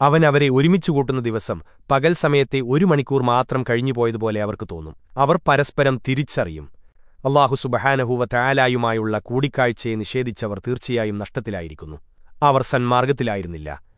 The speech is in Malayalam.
അവൻ അവരെ ഒരുമിച്ചു കൂട്ടുന്ന ദിവസം പകൽ സമയത്തെ ഒരു മണിക്കൂർ മാത്രം കഴിഞ്ഞുപോയതുപോലെ അവർക്ക് തോന്നും. അവർ പരസ്പരം തിരിച്ചറിയും. അള്ളാഹു സുബഹാനഹൂവ തയാലായുമായുള്ള കൂടിക്കാഴ്ചയെ നിഷേധിച്ചവർ തീർച്ചയായും നഷ്ടത്തിലായിരിക്കുന്നു. അവർ സന്മാർഗത്തിലായിരുന്നില്ല.